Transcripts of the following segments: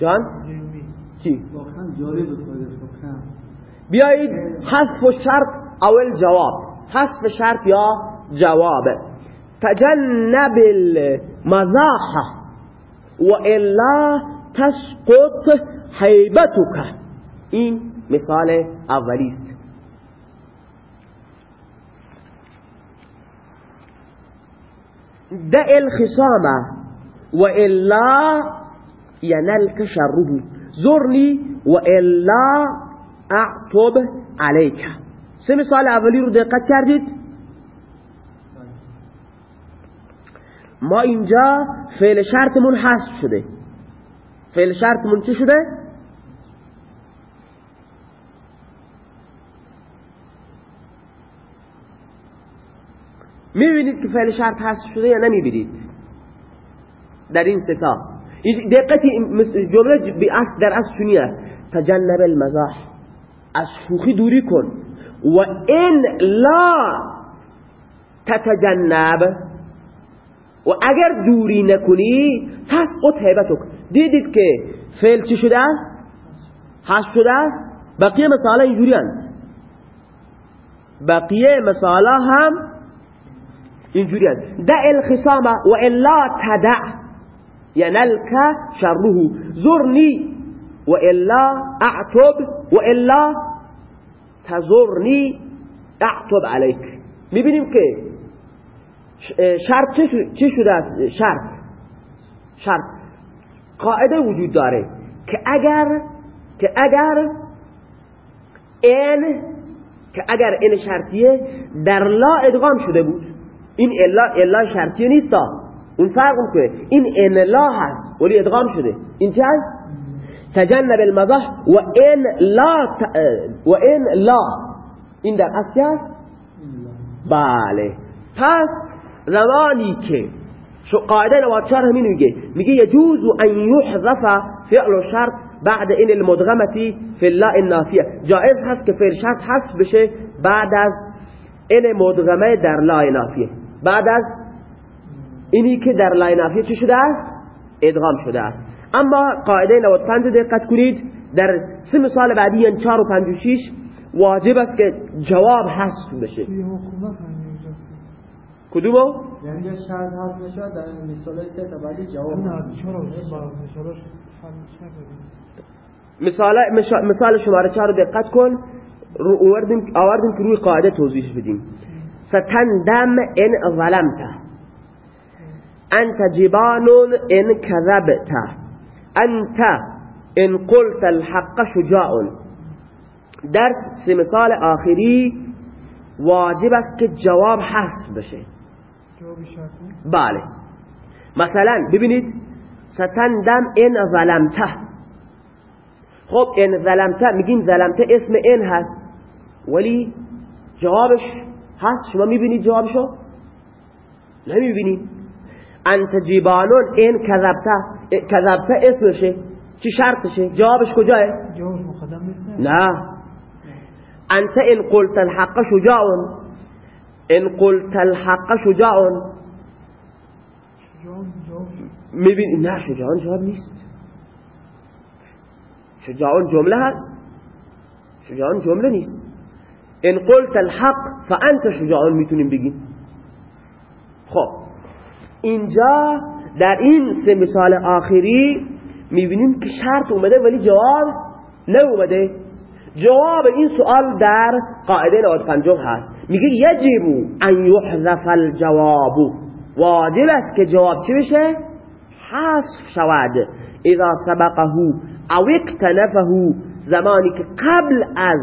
جان؟ چی؟ بیایید حذف و شرط اول جواب. حذف شرط یا جواب. تجنب المزاح و الا تسقط حیبتك این مثال اولی است. دع الخصام. و الا ینلک شره زرنی و الا اعطب علیک. سه مثال اولی رو دقت کردید. ما اینجا فعل شرطمون حذف شده. فعل شرطمون چی شده؟ می‌بینید که فعل شرط حذف شده یا نمی‌بینید؟ در این ستا دقتی جمله در اصل چونیه تجنب المزاح. از شوخی دوری کن. و این لا تتجنب. و اگر دوری نکنی تسقط هیبتک دیدید که فعل چی شده؟ است حذف شده؟ است بقیه مثالا اینجوری هست بقیه مثالا هم اینجوری هست دع الخصام و الا تدع. ینلک شره زرنی و الا اعتب. و الا تزرنی اعتب علیک. می‌بینیم که شرط چی شده است؟ شرط. شرط. قاعده وجود داره که اگر که اگر این که اگر این شرطیه در لا ادغام شده بود. این الا الا شرطیه نیست. اون فرق که این ان لا هست. ولی ادغام شده. این چه هست؟ تجنب المضح و این لا. و این لا. این در اصل هست؟ بله. پس زمانی که شو قاعده نواتشار همین میگه. میگه يجوز ان يحذف فعل الشرط بعد این المدغمتی فی اللا النافیه. جائز هست که فعل شرط حذف بشه بعد از این مدغمه در لا نافیه بعد از اینی که در لا نافیه چی شده است؟ ادغام شده است. اما قاعده 95 دقت کنید. در سه مثال بعدی یعنی 4 و 5 و 6 واجب است که جواب حذف بشه. کدومو؟ یعنی شرط حذف نشد در مثالای سه تا بعدی جواب مثال مثال شماره 4 رو دقت کن. رو آوردیم آوردیم که روی قاعده توضیح بدیم. ستندم ان ظلمت. انت جبان ان كذبت. انت ان قلت الحق شجاع. در سه مثال آخری واجب است که جواب حذف بشه. بله. مثلا ببینید ستندم ان ظلمته خب ان ظلمته میگیم ظلمته اسم ان هست. ولی جوابش هست شما می‌بینید جوابشو؟ نمی‌بینید. انت جیبانون ان کذبته کذبته اسمشه. چی شرطشه؟ جوابش کجاه جوابش مقدم نیست. نه. انت ان قلت الحق شجاع ان قلت الحق شجاع جواب جواب. می‌بینی؟ نه شجاعان جواب نیست. شجاعان جمله هست. شجاعان جمله نیست. ان قلت الحق فانت شجاعان می‌تونیم بگیم. خب. اینجا در این سه مثال آخری می‌بینیم که شرط اومده ولی جواب نیومده جواب این سوال در قاعده 95 هست. میگه یجب ان یحذف الجواب. واجب است که جواب چی بشه؟ حذف شود. اذا سبقه او اقتنفه زمانی که قبل از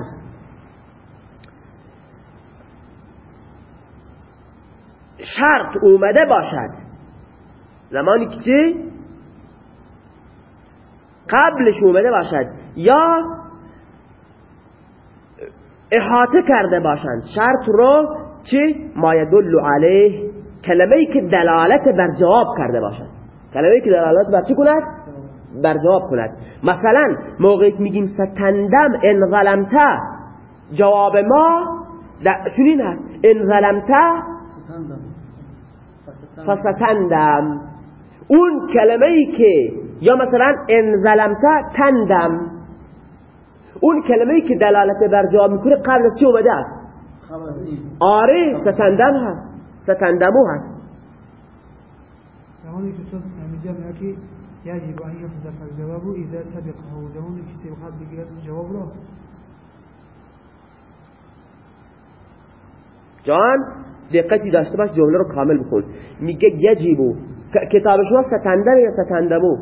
شرط اومده باشد. زمانی که چی؟ قبلش اومده باشد یا احاطه کرده باشند شرط رو چی؟ ما یدل علیه کلمه ای که دلالت بر جواب کرده باشد کلمه ای که دلالت بر چی کند؟ بر جواب کند مثلا موقعی که میگیم ستندم ان جواب ما چنین هست ان ستندم. فستندم. اون کلمه ای که یا مثلا ان ظلمت تندم. اون کلمه ای که دلالت بر جواب می‌کنه قبل از چی اومده است؟ آره ستندم هست. ستندمو هست. یجب ان الجواب اذا سبقه که سبقت بگیرد جواب را جان دقتی داشته باش جمله رو کامل بخون. میگه یجیبو. کتاب شما ستندم یا ستندمو؟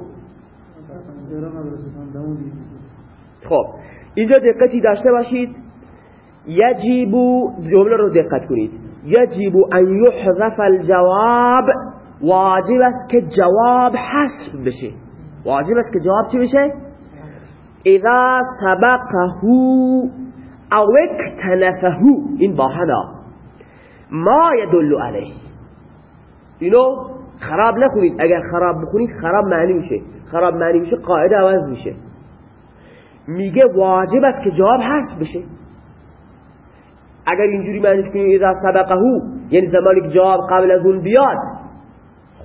خب اینجا دقتی داشته باشید. یجیبو جمله رو دقت کنید. یجیبو ان یحذف الجواب. واجب است که جواب حذف بشه. واجب است که جواب چی بشه؟ اذا سبقه او اکتنفه این با هدا. ما يدل علیه. اینو خراب نخونید اگر خراب بخونید خراب معنی میشه. خراب معنی میشه قاعده عوض میشه. میگه واجب است که جواب حذف بشه. اگر اینجوری معنیش کنیم اذا سبقه یعنی زمانی که جواب قبل از اون بیاد.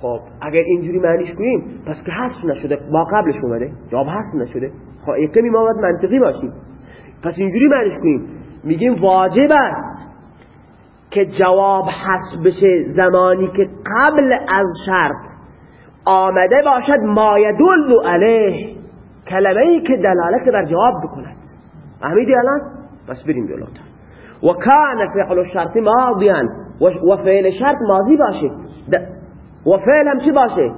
خب اگر اینجوری معنیش کنیم پس که حذف نشده با قبلش اومده. جواب حذف نشده. خب یکمی ما باید منطقی باشیم. پس اینجوری معنیش کنیم. میگیم واجب است که جواب حذف بشه زمانی که قبل از شرط آمده باشد ما یدل علیه کلمه ای که دلالت بر جواب بکند. فهمیدی الان؟ بس بریم جلوتر. و کان فعل الشرط ماضیا و فعل شرط ماضی باشه. و فعل هم چی باشه؟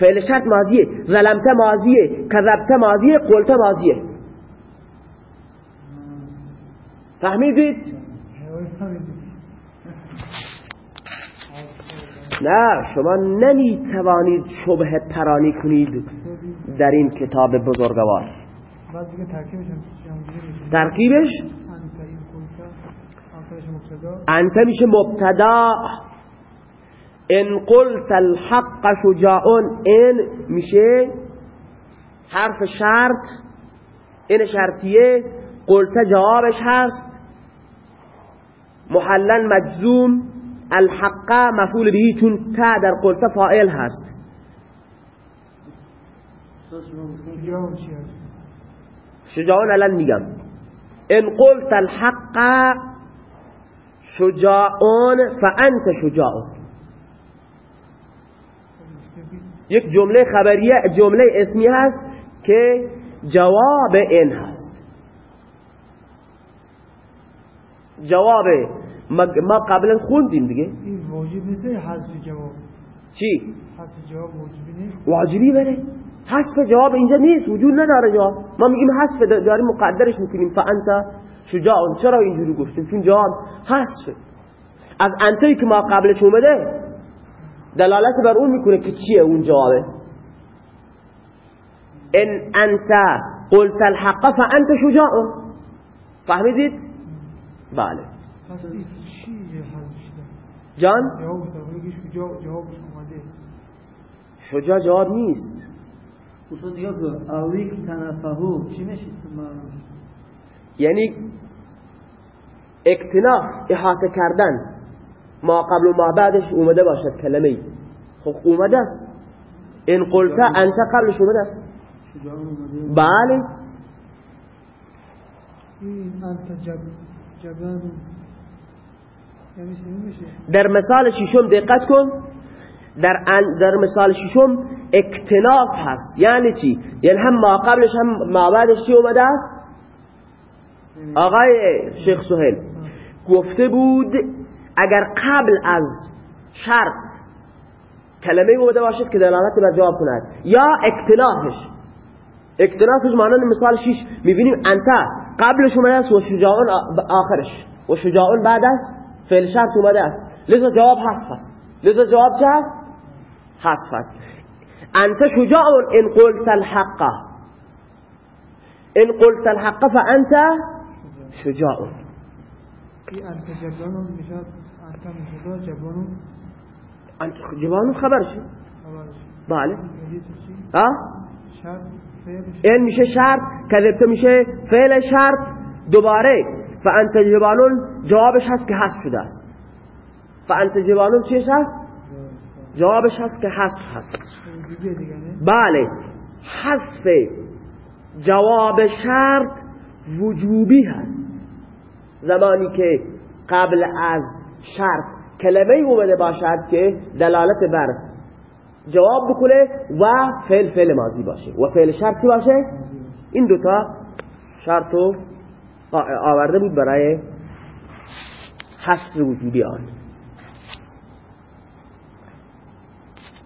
فعل شرط ماضیه. ظلمت ماضیه کذبت ماضیه قلت ماضیه. فهمیدید. نه شما نمی توانید شبه پرانی کنید در این کتاب بزرگوار. ترکیبش انت میشه؟ مبتدا. ان قلت الحق شجاع ان میشه حرف شرط این شرطیه قلت جوابش هست. محلن مجزوم. الحق مفعول بهی چون تا در قلت فاعل هست. شجاع چی هست شجاعون الان میگم. ان قلت الحق شجاعون فانت شجاعون یک جمله خبریه جمله اسمی هست که جواب این هست. جواب ما قبلا خوندیم دیگه. این واجب نیست حذف جواب. چی؟ حذف جواب واجبی نیست. واجبی بره حذف جواب اینجا نیست وجود نداره جواب ما میگیم حذف داریم مقدرش می‌کنیم. فانت شجاع. چرا اینجوری گفتیم؟ چون جواب حذف. از انتایی که ما قبلش اومده دلالت بر اون می‌کنه که چیه اون جوابه. ان انت قلت الحق فانت شجاع. فهمیدید؟ بله. جان؟ شجاع جوابش اومده. شجاع جواب نیست. یعنی اکتناف احاطه کردن. ما قبل و ما بعدش اومده باشد کلمه ای خب اومده است. این قلت انت قبلش اومده است. شجاع اومده. بله. این انت جب جبان در مثال ششم دقت کن. در, در مثال ششم اکتناف هست. یعنی چی؟ یعنی هم ما قبلش هم ما بعدش چی اومده است؟ آقای شیخ سهیل گفته بود اگر قبل از شرط کلمه اومده باشد که دلالت بر جواب کند. یا اکتنافش. اکتنافش مانند مثال شیش می‌بینیم انت قبلش اومده است و شجاعون آخرش. و شجاعون بعد است فعل شرط اومده است. لذا جواب حذف است. لذا جواب چه است؟ حذف است. انت شجاع ان قلت الحق. ان قلت الحق فانت شجاع. انت جبان انت جبان انت جوان خبرش بله. ها؟ این میشه شرط. کذبت میشه فعل شرط. دوباره. فانت جبانون جوابش هست که حذف شده است. فانت جبانون چیش هست؟ جوابش هست که حذف هست. بله حذف جواب شرط وجوبی هست. زمانی که قبل از شرط کلمه اومده باشد که دلالت بر جواب بکنه و فعل فعل ماضی باشه. و فعل شرطی باشه. این دوتا شرطو آورده بود برای حذف وجودی آن